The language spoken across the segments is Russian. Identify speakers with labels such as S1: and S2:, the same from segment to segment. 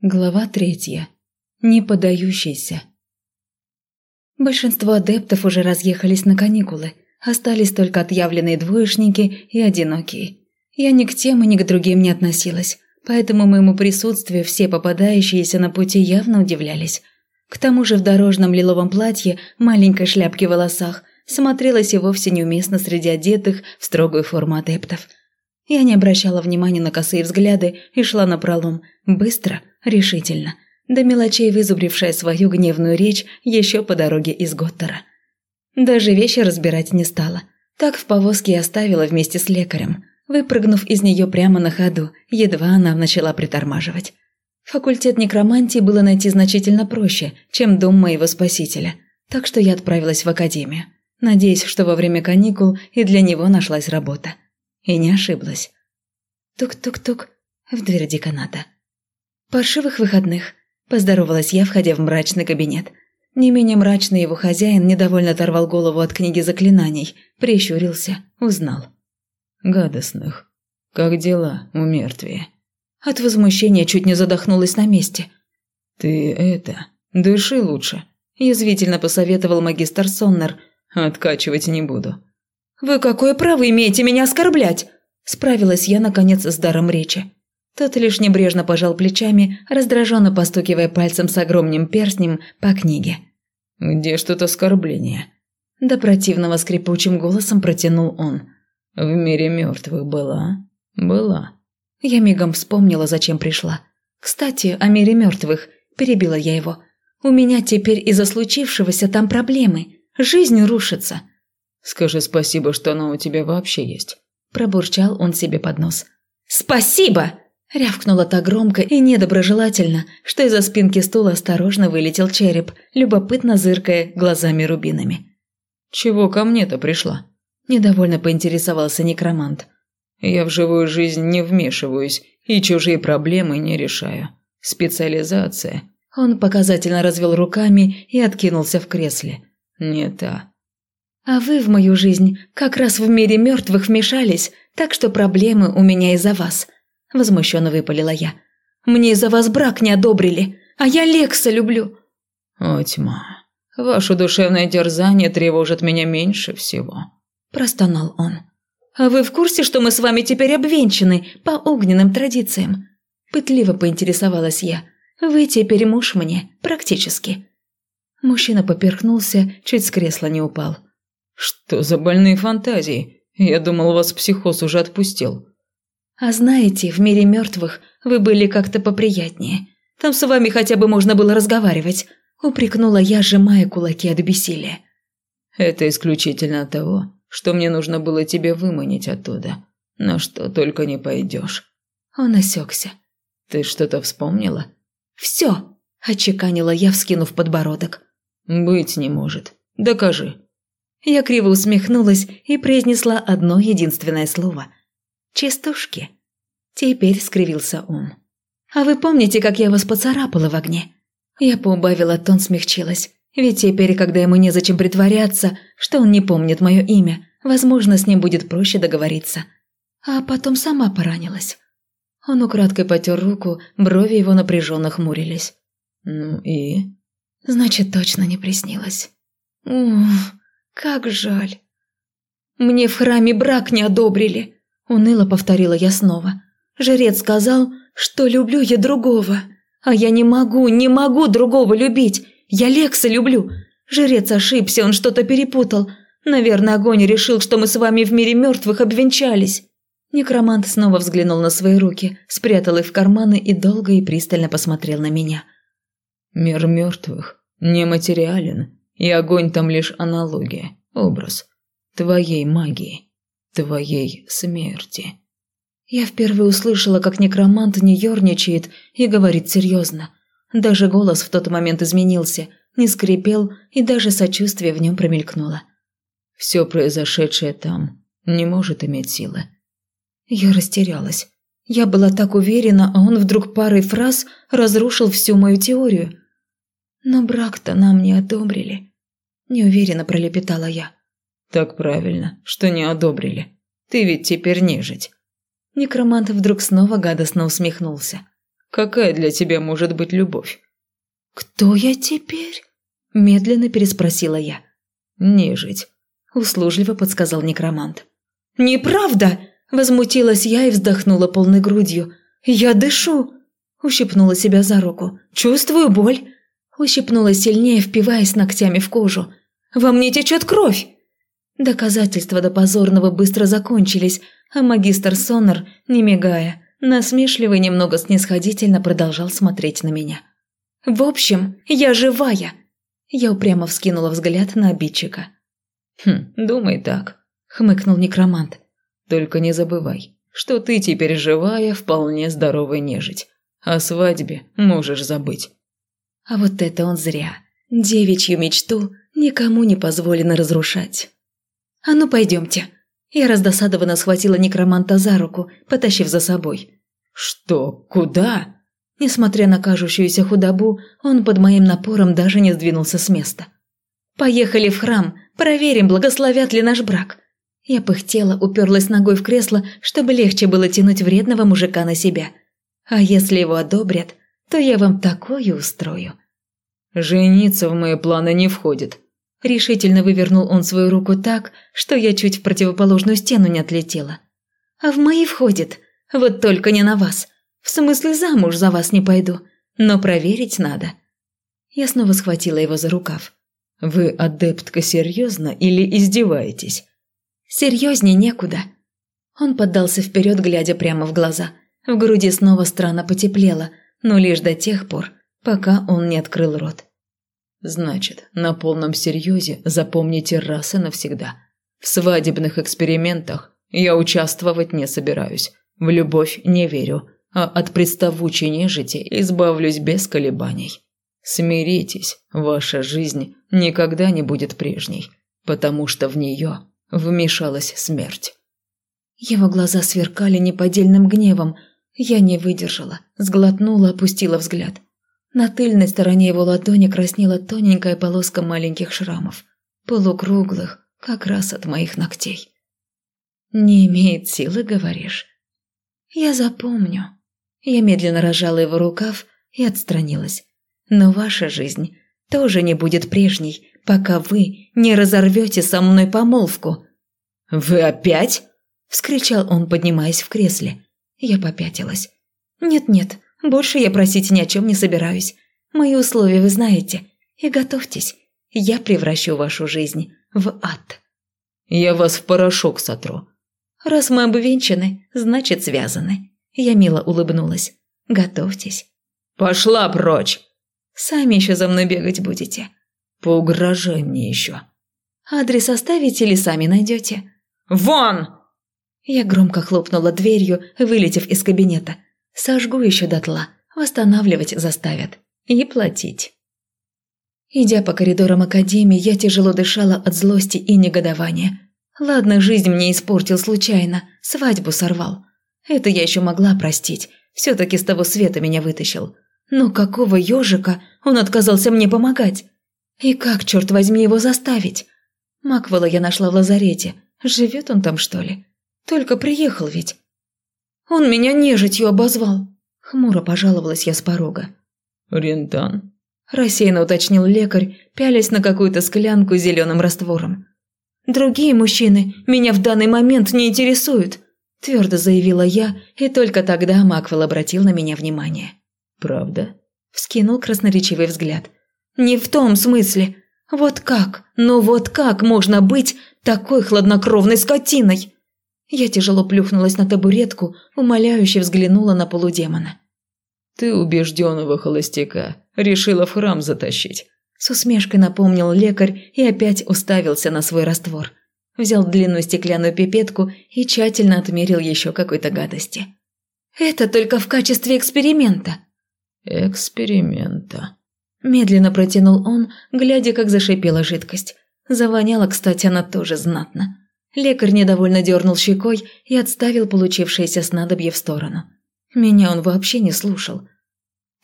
S1: Глава третья. Не подающийся. Большинство адептов уже разъехались на каникулы. Остались только отъявленные двоечники и одинокие. Я ни к тем и ни к другим не относилась, поэтому моему присутствию все попадающиеся на пути явно удивлялись. К тому же в дорожном лиловом платье, маленькой шляпке в волосах, смотрелась и вовсе неуместно среди одетых в строгую форму адептов. Я не обращала внимания на косые взгляды и шла напролом, быстро – решительно, до мелочей вызубрившая свою гневную речь еще по дороге из Готтера. Даже вещи разбирать не стала. Так в повозке и оставила вместе с лекарем, выпрыгнув из нее прямо на ходу, едва она начала притормаживать. Факультет некромантии было найти значительно проще, чем дом моего спасителя, так что я отправилась в академию, надеясь, что во время каникул и для него нашлась работа. И не ошиблась. Тук-тук-тук в дверь деканата. «Паршивых выходных», – поздоровалась я, входя в мрачный кабинет. Не менее мрачный его хозяин недовольно оторвал голову от книги заклинаний, прищурился, узнал.
S2: «Гадостных. Как дела у мертвия?»
S1: От возмущения чуть не задохнулась на месте.
S2: «Ты это, дыши лучше», – язвительно посоветовал магистр Соннер. «Откачивать не буду».
S1: «Вы какое право имеете меня оскорблять?» – справилась я, наконец, с даром речи. Тот лишь небрежно пожал плечами, раздраженно постукивая пальцем с огромным перстнем по книге.
S2: «Где что-то оскорбление?»
S1: Да противного скрипучим голосом протянул он.
S2: «В мире мертвых была?» «Была».
S1: Я мигом вспомнила, зачем пришла. «Кстати, о мире мертвых», – перебила я его. «У меня теперь из-за случившегося там проблемы. Жизнь рушится».
S2: «Скажи спасибо, что она у тебя вообще есть», – пробурчал он себе под нос.
S1: «Спасибо!» Рявкнула так громко и недоброжелательно, что из-за спинки стула осторожно вылетел череп, любопытно зыркая глазами-рубинами.
S2: «Чего ко мне-то пришла?»
S1: – недовольно поинтересовался некромант.
S2: «Я в живую жизнь не вмешиваюсь и чужие проблемы не решаю. Специализация».
S1: Он показательно развел руками и откинулся в кресле.
S2: «Не та».
S1: «А вы в мою жизнь как раз в мире мертвых вмешались, так что проблемы у меня из-за вас», – возмущенно выпалила я. «Мне из-за вас брак не одобрили, а я Лекса люблю».
S2: «О, тьма, ваше душевное дерзание тревожит меня меньше всего», – простонал он.
S1: «А вы в курсе, что мы с вами теперь обвенчаны по огненным традициям?» Пытливо поинтересовалась я. «Вы теперь муж мне, практически». Мужчина поперхнулся, чуть с кресла не упал.
S2: «Что за больные фантазии? Я думал, вас психоз уже отпустил».
S1: А знаете, в мире мертвых вы были как-то поприятнее. Там с вами хотя бы можно было разговаривать», – упрекнула я, сжимая кулаки от бессилия.
S2: «Это исключительно от того, что мне нужно было тебе выманить оттуда. На что только не пойдешь».
S1: Он осекся.
S2: «Ты что-то вспомнила?»
S1: «Все», – отчеканила я, вскинув подбородок.
S2: «Быть не может. Докажи».
S1: Я криво усмехнулась и произнесла одно единственное слово – частушки». Теперь скривился он. «А вы помните, как я вас поцарапала в огне?» Я поубавила тон, смягчилась. Ведь теперь, когда ему незачем притворяться, что он не помнит мое имя, возможно, с ним будет проще договориться. А потом сама поранилась. Он украдкой потер руку, брови его напряженно хмурились.
S2: «Ну и?»
S1: «Значит, точно не приснилось. Уф, как жаль. Мне в храме брак не одобрили. Уныло повторила я снова. Жрец сказал, что люблю я другого. А я не могу, не могу другого любить. Я Лекса люблю. Жрец ошибся, он что-то перепутал. Наверное, огонь решил, что мы с вами в мире мертвых обвенчались. Некромант снова взглянул на свои руки, спрятал их в карманы и долго и пристально посмотрел на меня.
S2: «Мир мертвых нематериален, и огонь там лишь аналогия, образ твоей магии» твоей смерти».
S1: Я впервые услышала, как некромант не ерничает и говорит серьезно. Даже голос в тот момент изменился, не скрипел, и даже сочувствие в нем промелькнуло.
S2: «Все произошедшее там не может иметь силы».
S1: Я растерялась. Я была так уверена, а он вдруг парой фраз разрушил всю мою теорию. Но брак-то нам не одобрили. Неуверенно пролепетала я.
S2: Так правильно, что не одобрили. Ты ведь теперь нежить.
S1: Некромант вдруг снова гадостно усмехнулся.
S2: Какая для тебя может быть любовь?»
S1: «Кто я теперь?» – медленно переспросила я.
S2: «Нежить», –
S1: услужливо подсказал некромант. «Неправда!» – возмутилась я и вздохнула полной грудью. «Я дышу!» – ущипнула себя за руку. «Чувствую боль!» Ущипнула сильнее, впиваясь ногтями в кожу. «Во мне течет кровь!» Доказательства до позорного быстро закончились, а магистр Сонор, не мигая, насмешливо и немного снисходительно продолжал смотреть на меня. «В общем, я живая!» Я упрямо вскинула взгляд на обидчика.
S2: «Хм, думай так», — хмыкнул некромант. «Только не забывай, что ты теперь живая, вполне здоровая нежить. О свадьбе можешь забыть».
S1: А вот это он зря. Девичью мечту никому не позволено разрушать. «А ну, пойдемте!» Я раздосадованно схватила некроманта за руку, потащив за собой.
S2: «Что? Куда?»
S1: Несмотря на кажущуюся худобу, он под моим напором даже не сдвинулся с места. «Поехали в храм, проверим, благословят ли наш брак». Я пыхтела, уперлась ногой в кресло, чтобы легче было тянуть вредного мужика на себя. А если его одобрят, то я вам такое устрою.
S2: «Жениться в мои планы не входит»,
S1: Решительно вывернул он свою руку так, что я чуть в противоположную стену не отлетела. «А в мои входит. Вот только не на вас. В смысле, замуж за вас не пойду. Но проверить надо». Я снова схватила его за рукав.
S2: «Вы, адептка, серьезно или издеваетесь?»
S1: «Серьезней некуда». Он поддался вперед, глядя прямо в глаза. В груди снова странно потеплело, но лишь до тех пор, пока он не открыл рот.
S2: Значит, на полном серьезе запомните раз и навсегда. В свадебных экспериментах я участвовать не собираюсь. В любовь не верю, а от приставучей нежити избавлюсь без колебаний. Смиритесь, ваша жизнь никогда не будет прежней, потому что в нее вмешалась смерть.
S1: Его глаза сверкали неподдельным гневом. Я не выдержала, сглотнула, опустила взгляд. На тыльной стороне его ладони краснела тоненькая полоска маленьких шрамов, полукруглых, как раз от моих ногтей. «Не имеет силы, говоришь?» «Я запомню». Я медленно рожала его рукав и отстранилась. «Но ваша жизнь тоже не будет прежней, пока вы не разорвете со мной помолвку».
S2: «Вы опять?»
S1: – вскричал он, поднимаясь в кресле. Я попятилась. «Нет-нет, больше я просить ни о чем не собираюсь. Мои условия вы знаете. И готовьтесь. Я превращу вашу жизнь в ад.
S2: Я вас в порошок сотру.
S1: Раз мы обвенчаны, значит связаны. Я мило улыбнулась. Готовьтесь.
S2: Пошла прочь.
S1: Сами еще за мной бегать будете.
S2: Поугрожай мне еще.
S1: Адрес оставите или сами найдете?
S2: Вон!
S1: Я громко хлопнула дверью, вылетев из кабинета. Сожгу еще дотла, восстанавливать заставят. И платить. Идя по коридорам академии, я тяжело дышала от злости и негодования. Ладно, жизнь мне испортил случайно, свадьбу сорвал. Это я еще могла простить, все-таки с того света меня вытащил. Но какого ежика он отказался мне помогать? И как, черт возьми, его заставить? Маквела я нашла в лазарете. Живет он там, что ли? Только приехал ведь. Он меня нежитью обозвал. Хмуро пожаловалась я с порога.
S2: «Рентан?»
S1: – рассеянно уточнил лекарь, пялясь на какую-то склянку с зеленым раствором. «Другие мужчины меня в данный момент не интересуют», – твердо заявила я, и только тогда Маквел обратил на меня внимание.
S2: «Правда?»
S1: – вскинул красноречивый взгляд. «Не в том смысле. Вот как, ну вот как можно быть такой хладнокровной скотиной?» Я тяжело плюхнулась на табуретку, умоляюще взглянула на полудемона.
S2: «Ты убежденного холостяка решила в храм затащить», –
S1: с усмешкой напомнил лекарь и опять уставился на свой раствор. Взял длинную стеклянную пипетку и тщательно отмерил еще какой-то гадости. «Это только в качестве эксперимента».
S2: «Эксперимента», – медленно протянул он, глядя, как зашипела жидкость. Завоняла, кстати, она тоже знатно.
S1: Лекарь недовольно дернул щекой и отставил получившееся снадобье в сторону. Меня он вообще не слушал.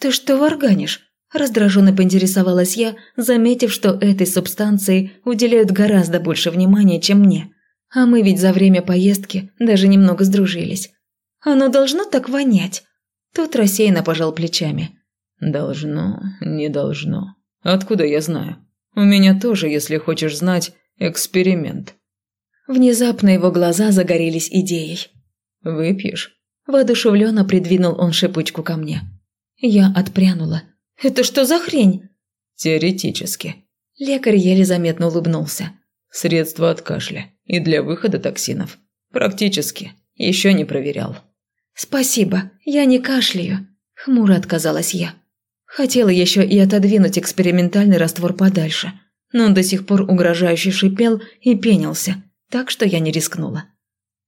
S1: «Ты что варганишь?» – раздраженно поинтересовалась я, заметив, что этой субстанции уделяют гораздо больше внимания, чем мне. А мы ведь за время поездки даже немного сдружились. «Оно должно так вонять?» Тот рассеянно пожал плечами.
S2: «Должно, не должно. Откуда я знаю? У меня тоже, если хочешь знать, эксперимент».
S1: Внезапно его глаза загорелись идеей.
S2: «Выпьешь?»
S1: Воодушевленно придвинул он шипучку ко мне. Я отпрянула. «Это что за хрень?»
S2: «Теоретически».
S1: Лекарь еле заметно улыбнулся.
S2: «Средство от кашля и для выхода токсинов. Практически. Еще не проверял».
S1: «Спасибо, я не кашляю», – хмуро отказалась я. Хотела еще и отодвинуть экспериментальный раствор подальше, но он до сих пор угрожающе шипел и пенился, так что я не рискнула.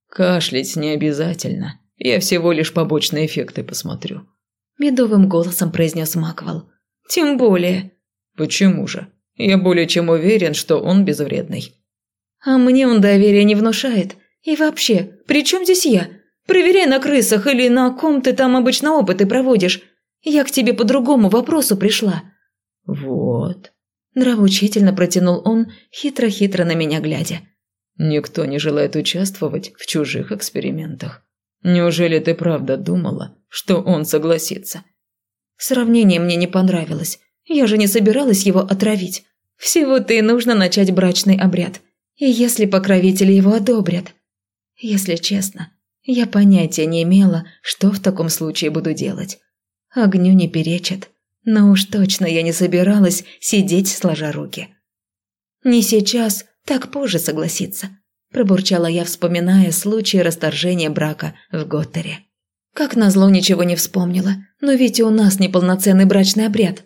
S2: «Кашлять не обязательно. Я всего лишь побочные эффекты посмотрю», –
S1: медовым голосом произнес Маквел. «Тем более».
S2: «Почему же? Я более чем уверен, что он безвредный».
S1: «А мне он доверия не внушает. И вообще, при чем здесь я? Проверяй на крысах или на ком ты там обычно опыты проводишь. Я к тебе по другому вопросу пришла».
S2: «Вот».
S1: Нравоучительно протянул он, хитро-хитро на меня глядя.
S2: «Никто не желает участвовать в чужих экспериментах. Неужели ты правда думала, что он согласится?»
S1: Сравнение мне не понравилось. Я же не собиралась его отравить. Всего-то и нужно начать брачный обряд. И если покровители его одобрят. Если честно, я понятия не имела, что в таком случае буду делать. Огню не перечат, но уж точно я не собиралась сидеть сложа руки. «Не сейчас, так позже согласиться», – пробурчала я, вспоминая случай расторжения брака в Готтере. Как назло ничего не вспомнила, но ведь и у нас неполноценный брачный обряд.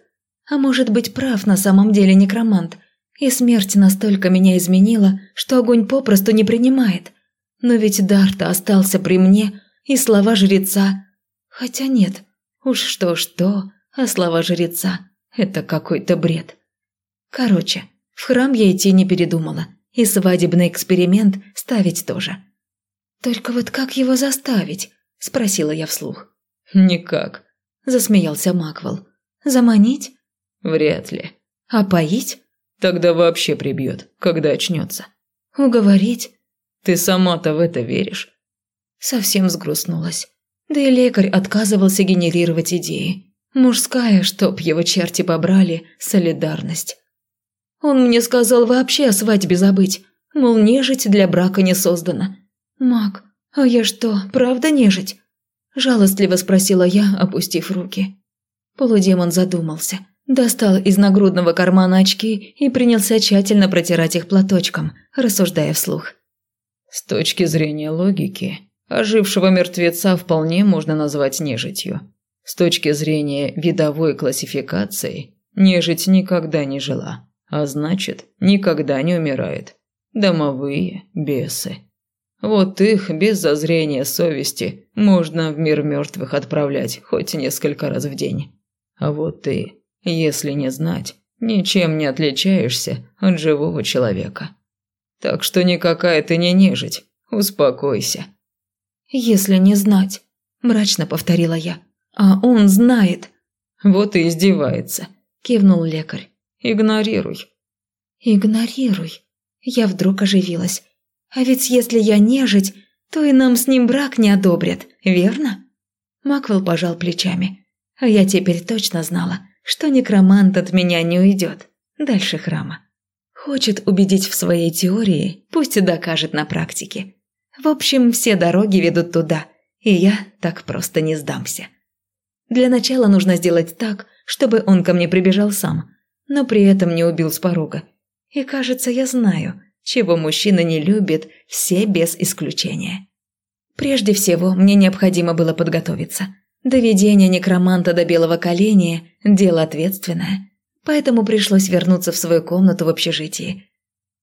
S1: А может быть прав на самом деле некромант, и смерть настолько меня изменила, что огонь попросту не принимает – но ведь дар-то остался при мне, и слова жреца... Хотя нет, уж что-что, а слова жреца – это какой-то бред. Короче, в храм я идти не передумала, и свадебный эксперимент ставить тоже. «Только вот как его заставить?» – спросила я вслух.
S2: «Никак», –
S1: засмеялся Маквел. «Заманить?»
S2: «Вряд ли».
S1: «А поить?»
S2: «Тогда вообще прибьет, когда очнется».
S1: «Уговорить?»
S2: Ты сама-то в это веришь?»
S1: Совсем сгрустнулась. Да и лекарь отказывался генерировать идеи. Мужская, чтоб его черти побрали, солидарность. Он мне сказал вообще о свадьбе забыть, мол, нежить для брака не создана. «Маг, а я что, правда нежить?» Жалостливо спросила я, опустив руки. Полудемон задумался, достал из нагрудного кармана очки и принялся тщательно протирать их платочком, рассуждая вслух.
S2: С точки зрения логики, ожившего мертвеца вполне можно назвать нежитью. С точки зрения видовой классификации, нежить никогда не жила, а значит, никогда не умирает. Домовые бесы. Вот их без зазрения совести можно в мир мертвых отправлять хоть несколько раз в день. А вот ты, если не знать, ничем не отличаешься от живого человека. Так что никакая ты не нежить. Успокойся».
S1: «Если не знать», – мрачно повторила я. «А он знает».
S2: «Вот и издевается», – кивнул лекарь. «Игнорируй».
S1: «Игнорируй». Я вдруг оживилась. «А ведь если я нежить, то и нам с ним брак не одобрят, верно?» Маквел пожал плечами. А я теперь точно знала, что некромант от меня не уйдет дальше храма. Хочет убедить в своей теории, пусть и докажет на практике. В общем, все дороги ведут туда, и я так просто не сдамся. Для начала нужно сделать так, чтобы он ко мне прибежал сам, но при этом не убил с порога. И кажется, я знаю, чего мужчина не любит, все без исключения. Прежде всего, мне необходимо было подготовиться. Доведение некроманта до белого коленя – дело ответственное – поэтому пришлось вернуться в свою комнату в общежитии.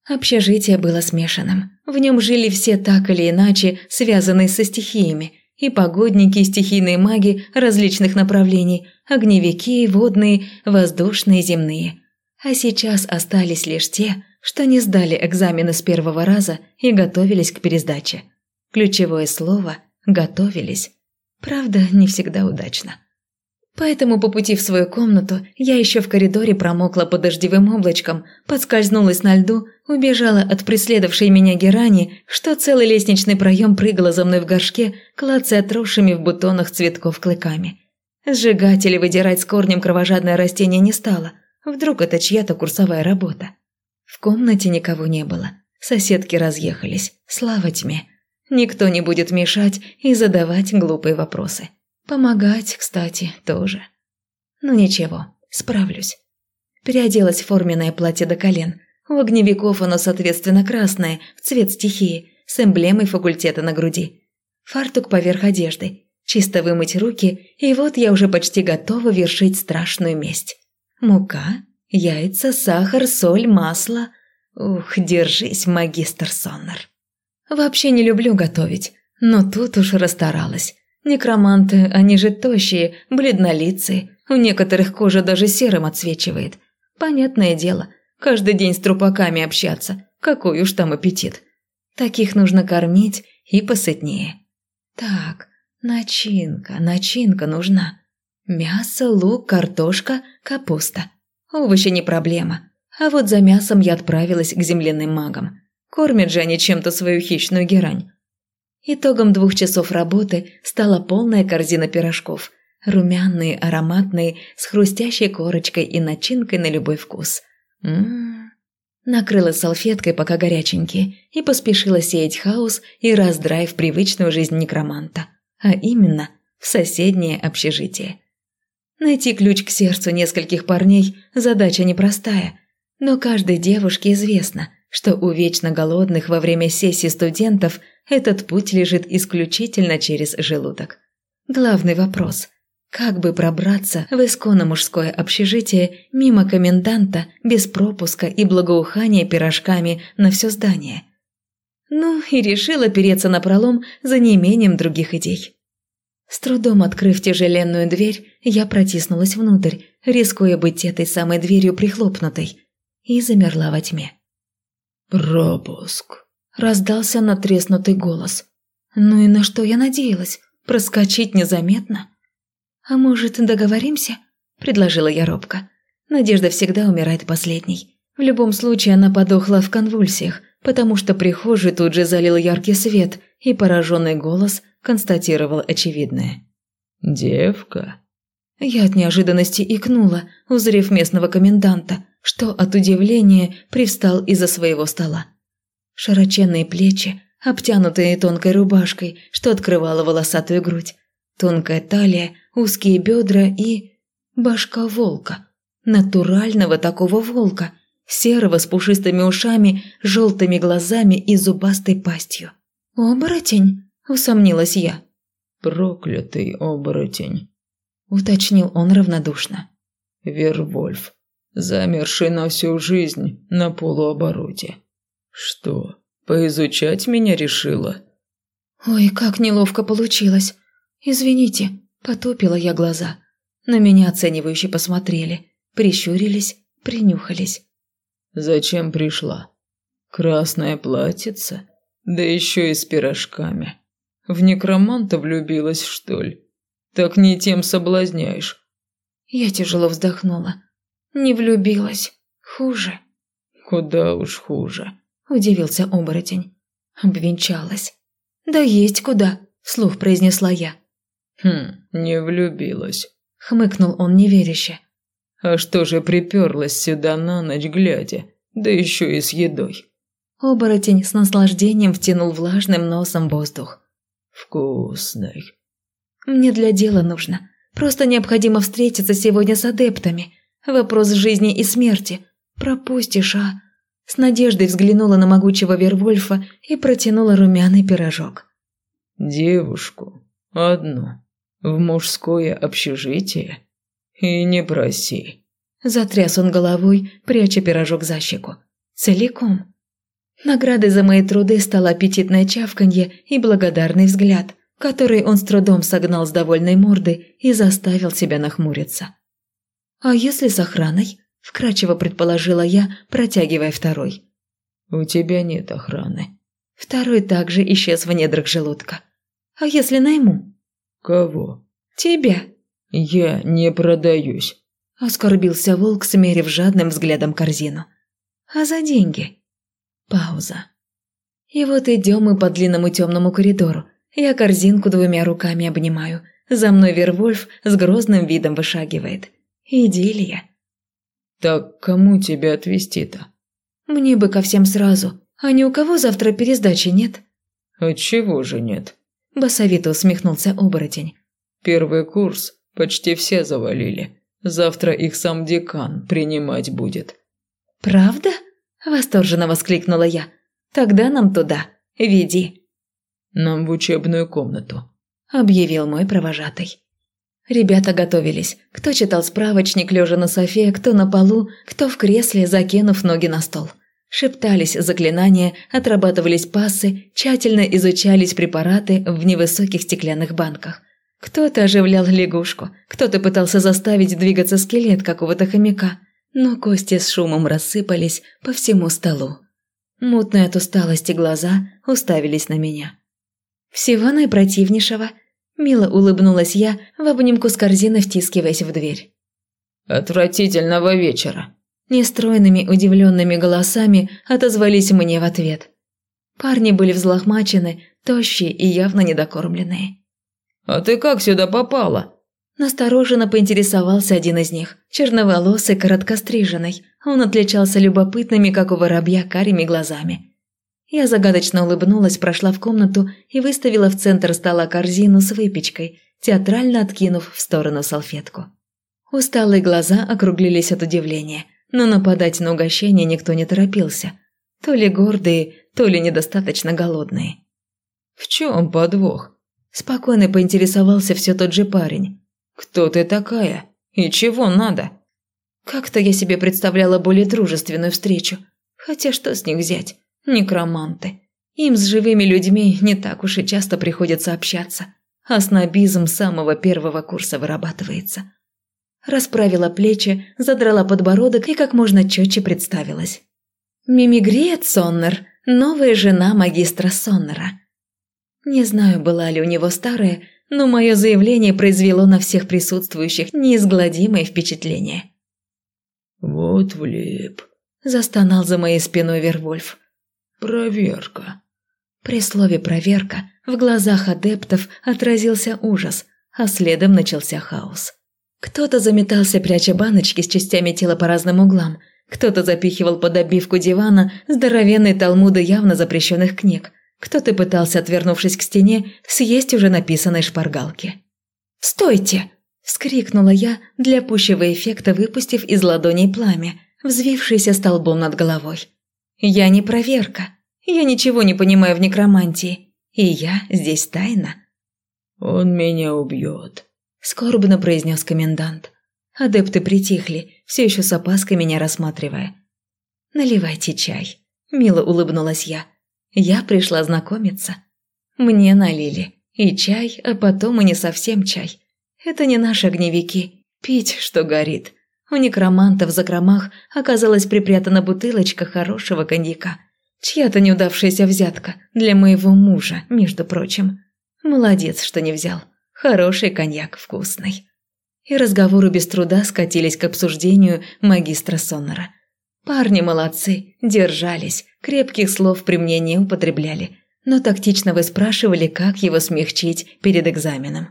S1: Общежитие было смешанным. В нем жили все так или иначе связанные со стихиями. И погодники, и стихийные маги различных направлений, огневики, водные, воздушные, земные. А сейчас остались лишь те, что не сдали экзамены с первого раза и готовились к пересдаче. Ключевое слово «готовились». Правда, не всегда удачно. Поэтому по пути в свою комнату я еще в коридоре промокла под дождевым облачком, подскользнулась на льду, убежала от преследовавшей меня герани, что целый лестничный проем прыгала за мной в горшке, клацая отросшими в бутонах цветков клыками. Сжигать или выдирать с корнем кровожадное растение не стало. Вдруг это чья-то курсовая работа. В комнате никого не было. Соседки разъехались. Слава тьме. Никто не будет мешать и задавать глупые вопросы. Помогать, кстати, тоже. Ну ничего, справлюсь. Переоделась в форменное платье до колен. У огневиков оно, соответственно, красное, в цвет стихии, с эмблемой факультета на груди. Фартук поверх одежды. Чисто вымыть руки, и вот я уже почти готова вершить страшную месть. Мука, яйца, сахар, соль, масло. Ух, держись, магистр Соннер. Вообще не люблю готовить, но тут уж расстаралась. Некроманты, они же тощие, бледнолицые, у некоторых кожа даже серым отсвечивает. Понятное дело, каждый день с трупаками общаться, какой уж там аппетит. Таких нужно кормить и посытнее. Так, начинка, начинка нужна. Мясо, лук, картошка, капуста. Овощи не проблема. А вот за мясом я отправилась к земляным магам. Кормят же они чем-то свою хищную герань. Итогом двух часов работы стала полная корзина пирожков. Румяные, ароматные, с хрустящей корочкой и начинкой на любой вкус. Ммм. Накрыла салфеткой, пока горяченькие, и поспешила сеять хаос и раздрай в привычную жизнь некроманта. А именно, в соседнее общежитие. Найти ключ к сердцу нескольких парней – задача непростая. Но каждой девушке известно, что у вечно голодных во время сессии студентов этот путь лежит исключительно через желудок. Главный вопрос – как бы пробраться в исконно мужское общежитие мимо коменданта без пропуска и благоухания пирожками на все здание? Ну, и решила переться на пролом за неимением других идей. С трудом открыв тяжеленную дверь, я протиснулась внутрь, рискуя быть этой самой дверью прихлопнутой, и замерла во тьме.
S2: «Пропуск», –
S1: раздался натреснутый голос. Ну и на что я надеялась? Проскочить незаметно? «А может, договоримся?» – предложила я робко. Надежда всегда умирает последней. В любом случае она подохла в конвульсиях, потому что прихожий тут же залил яркий свет, и пораженный голос констатировал очевидное.
S2: «Девка?»
S1: Я от неожиданности икнула, узрев местного коменданта, что от удивления привстал из-за своего стола. Широченные плечи, обтянутые тонкой рубашкой, что открывала волосатую грудь, тонкая талия, узкие бедра и... башка волка. Натурального такого волка, серого с пушистыми ушами, желтыми глазами и зубастой пастью. «Оборотень?» – усомнилась я.
S2: «Проклятый оборотень», –
S1: уточнил он равнодушно.
S2: «Вервольф, замерший на всю жизнь на полуобороте. Что, поизучать меня решила?»
S1: «Ой, как неловко получилось. Извините», – потупила я глаза. На меня оценивающе посмотрели, прищурились, принюхались.
S2: «Зачем пришла? Красное платьице? Да еще и с пирожками. В некроманта влюбилась, что ли? Так не тем соблазняешь».
S1: Я тяжело вздохнула. Не влюбилась. Хуже.
S2: Куда уж хуже.
S1: Удивился оборотень. Обвенчалась. Да есть куда, вслух произнесла я.
S2: Хм, не влюбилась.
S1: Хмыкнул он неверяще.
S2: А что же приперлась сюда на ночь глядя, да еще и с едой?
S1: Оборотень с наслаждением втянул влажным носом воздух.
S2: Вкусный.
S1: Мне для дела нужно. Просто необходимо встретиться сегодня с адептами. Вопрос жизни и смерти. Пропустишь, а?» С надеждой взглянула на могучего Вервольфа и протянула румяный пирожок.
S2: «Девушку, одну, в мужское общежитие? И не проси».
S1: Затряс он головой, пряча пирожок за щеку. Целиком. Наградой за мои труды стало аппетитное чавканье и благодарный взгляд, который он с трудом согнал с довольной морды и заставил себя нахмуриться. «А если с охраной?» – вкратчиво предположила я, протягивая второй.
S2: «У тебя нет охраны».
S1: Второй также исчез в недрах желудка. «А если найму?»
S2: «Кого?»
S1: «Тебя».
S2: «Я не продаюсь», –
S1: оскорбился волк, смерив жадным взглядом корзину. «А за деньги?» Пауза. И вот идем мы по длинному темному коридору. Я корзинку двумя руками обнимаю, За мной Вервольф с грозным видом вышагивает. Идиллия.
S2: «Так кому тебя отвезти-то?»
S1: «Мне бы ко всем сразу. А ни у кого завтра пересдачи нет?»
S2: «Отчего же нет?»
S1: Басовито усмехнулся оборотень.
S2: «Первый курс почти все завалили. Завтра их сам декан принимать будет».
S1: «Правда?» – восторженно воскликнула я. «Тогда нам туда. Веди».
S2: «Нам в учебную комнату», –
S1: объявил мой провожатый. Ребята готовились. Кто читал справочник, лежа на софе, кто на полу, кто в кресле, закинув ноги на стол. Шептались заклинания, отрабатывались пассы, тщательно изучались препараты в невысоких стеклянных банках. Кто-то оживлял лягушку, кто-то пытался заставить двигаться скелет какого-то хомяка, но кости с шумом рассыпались по всему столу. Мутные от усталости глаза уставились на меня. «Всего наипротивнейшего», – мило улыбнулась я, в обнимку с корзиной втискиваясь в дверь.
S2: «Отвратительного вечера»,
S1: Нестройными удивленными голосами отозвались мне в ответ. Парни были взлохмачены, тощие и явно недокормленные.
S2: «А ты как сюда попала?»
S1: Настороженно поинтересовался один из них, черноволосый, короткостриженный. Он отличался любопытными, как у воробья, карими глазами. Я загадочно улыбнулась, прошла в комнату и выставила в центр стола корзину с выпечкой, театрально откинув в сторону салфетку. Усталые глаза округлились от удивления, но нападать на угощение никто не торопился. То ли гордые, то ли недостаточно голодные.
S2: «В чем подвох?»
S1: Спокойно поинтересовался все тот же парень.
S2: «Кто ты такая? И чего надо?»
S1: Как-то я себе представляла более дружественную встречу. Хотя что с них взять? Некроманты. Им с живыми людьми не так уж и часто приходится общаться. А снобизм с самого первого курса вырабатывается. Расправила плечи, задрала подбородок и как можно четче представилась. Мимигриет Соннер, новая жена магистра Соннера. Не знаю, была ли у него старая, но мое заявление произвело на всех присутствующих неизгладимое впечатление.
S2: «Вот влип», –
S1: застонал за моей спиной Вервольф.
S2: «Проверка».
S1: При слове «проверка» в глазах адептов отразился ужас, а следом начался хаос. Кто-то заметался, пряча баночки с частями тела по разным углам, кто-то запихивал под обивку дивана здоровенные талмуды явно запрещенных книг, кто-то пытался, отвернувшись к стене, съесть уже написанной шпаргалки. «Стойте!» – вскрикнула я, для пущего эффекта выпустив из ладоней пламя, взвившееся столбом над головой. «Я не проверка. Я ничего не понимаю в некромантии. И я здесь тайна».
S2: «Он меня убьет», –
S1: скорбно произнес комендант. Адепты притихли, все еще с опаской меня рассматривая. «Наливайте чай», – мило улыбнулась я. Я пришла знакомиться. Мне налили. И чай, а потом и не совсем чай. Это не наши огневики. Пить, что горит. У некроманта в закромах оказалась припрятана бутылочка хорошего коньяка. Чья-то неудавшаяся взятка. Для моего мужа, между прочим. Молодец, что не взял. Хороший коньяк, вкусный. И разговоры без труда скатились к обсуждению магистра Соннера. Парни молодцы, держались, крепких слов при мне не употребляли, но тактично вы спрашивали, как его смягчить перед экзаменом.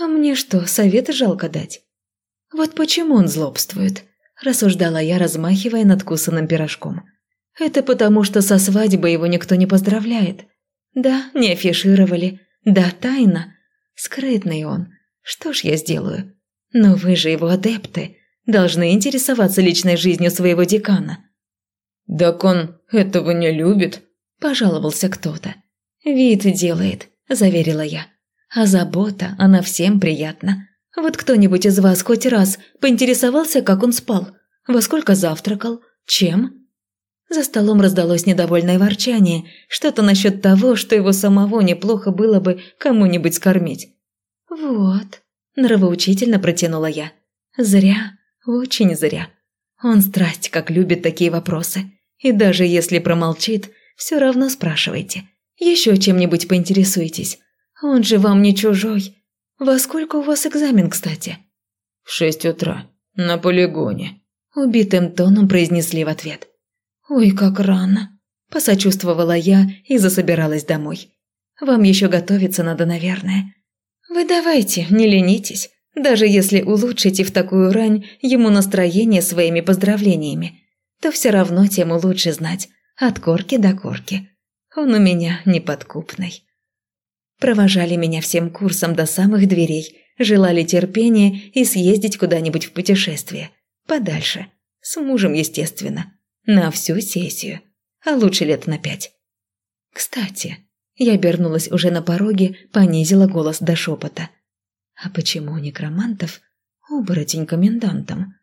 S1: А мне что, советы жалко дать? Вот почему он злобствует, рассуждала я, размахивая надкусанным пирожком. Это потому, что со свадьбы его никто не поздравляет. Да, не афишировали. Да, тайна. Скрытный он. Что ж я сделаю? Но вы же его адепты должны интересоваться личной жизнью своего декана».
S2: «Так он этого не любит», – пожаловался кто-то.
S1: «Вид делает», – заверила я. «А забота, она всем приятна. Вот кто-нибудь из вас хоть раз поинтересовался, как он спал? Во сколько завтракал? Чем?» За столом раздалось недовольное ворчание, что-то насчет того, что его самого неплохо было бы кому-нибудь скормить. «Вот», – нравоучительно протянула я. «Зря. Очень зря. Он страсть как любит такие вопросы. И даже если промолчит, все равно спрашивайте. Еще чем-нибудь поинтересуйтесь. Он же вам не чужой. Во сколько у вас экзамен, кстати?
S2: В шесть утра. На полигоне.
S1: Убитым тоном произнесли в ответ. Ой, как рано. Посочувствовала я и засобиралась домой. Вам еще готовиться надо, наверное. «Вы давайте, не ленитесь, даже если улучшите в такую рань ему настроение своими поздравлениями, то все равно тему лучше знать, от корки до корки. Он у меня неподкупный». Провожали меня всем курсом до самых дверей, желали терпения и съездить куда-нибудь в путешествие. Подальше. С мужем, естественно. На всю сессию. А лучше лет на пять. Кстати, я обернулась уже на пороге, понизила голос до шепота. А почему некромантов оборотень комендантом?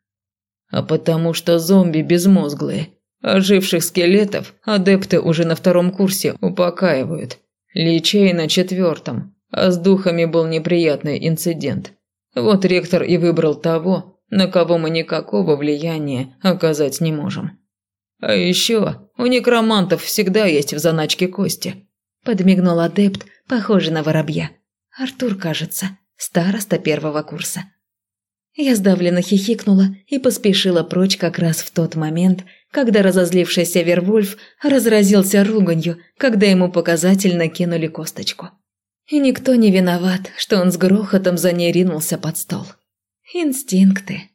S2: А потому что зомби безмозглые. Оживших скелетов адепты уже на втором курсе упокаивают. Личей на четвертом. А с духами был неприятный инцидент. Вот ректор и выбрал того, на кого мы никакого влияния оказать не можем. А еще у некромантов всегда есть в заначке кости.
S1: Подмигнул адепт, похожий на воробья. Артур, кажется, староста первого курса. Я сдавленно хихикнула и поспешила прочь как раз в тот момент, когда разозлившийся Вервольф разразился руганью, когда ему показательно кинули косточку. И никто не виноват, что он с грохотом за ней ринулся под стол. Инстинкты.